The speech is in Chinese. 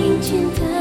阴天的。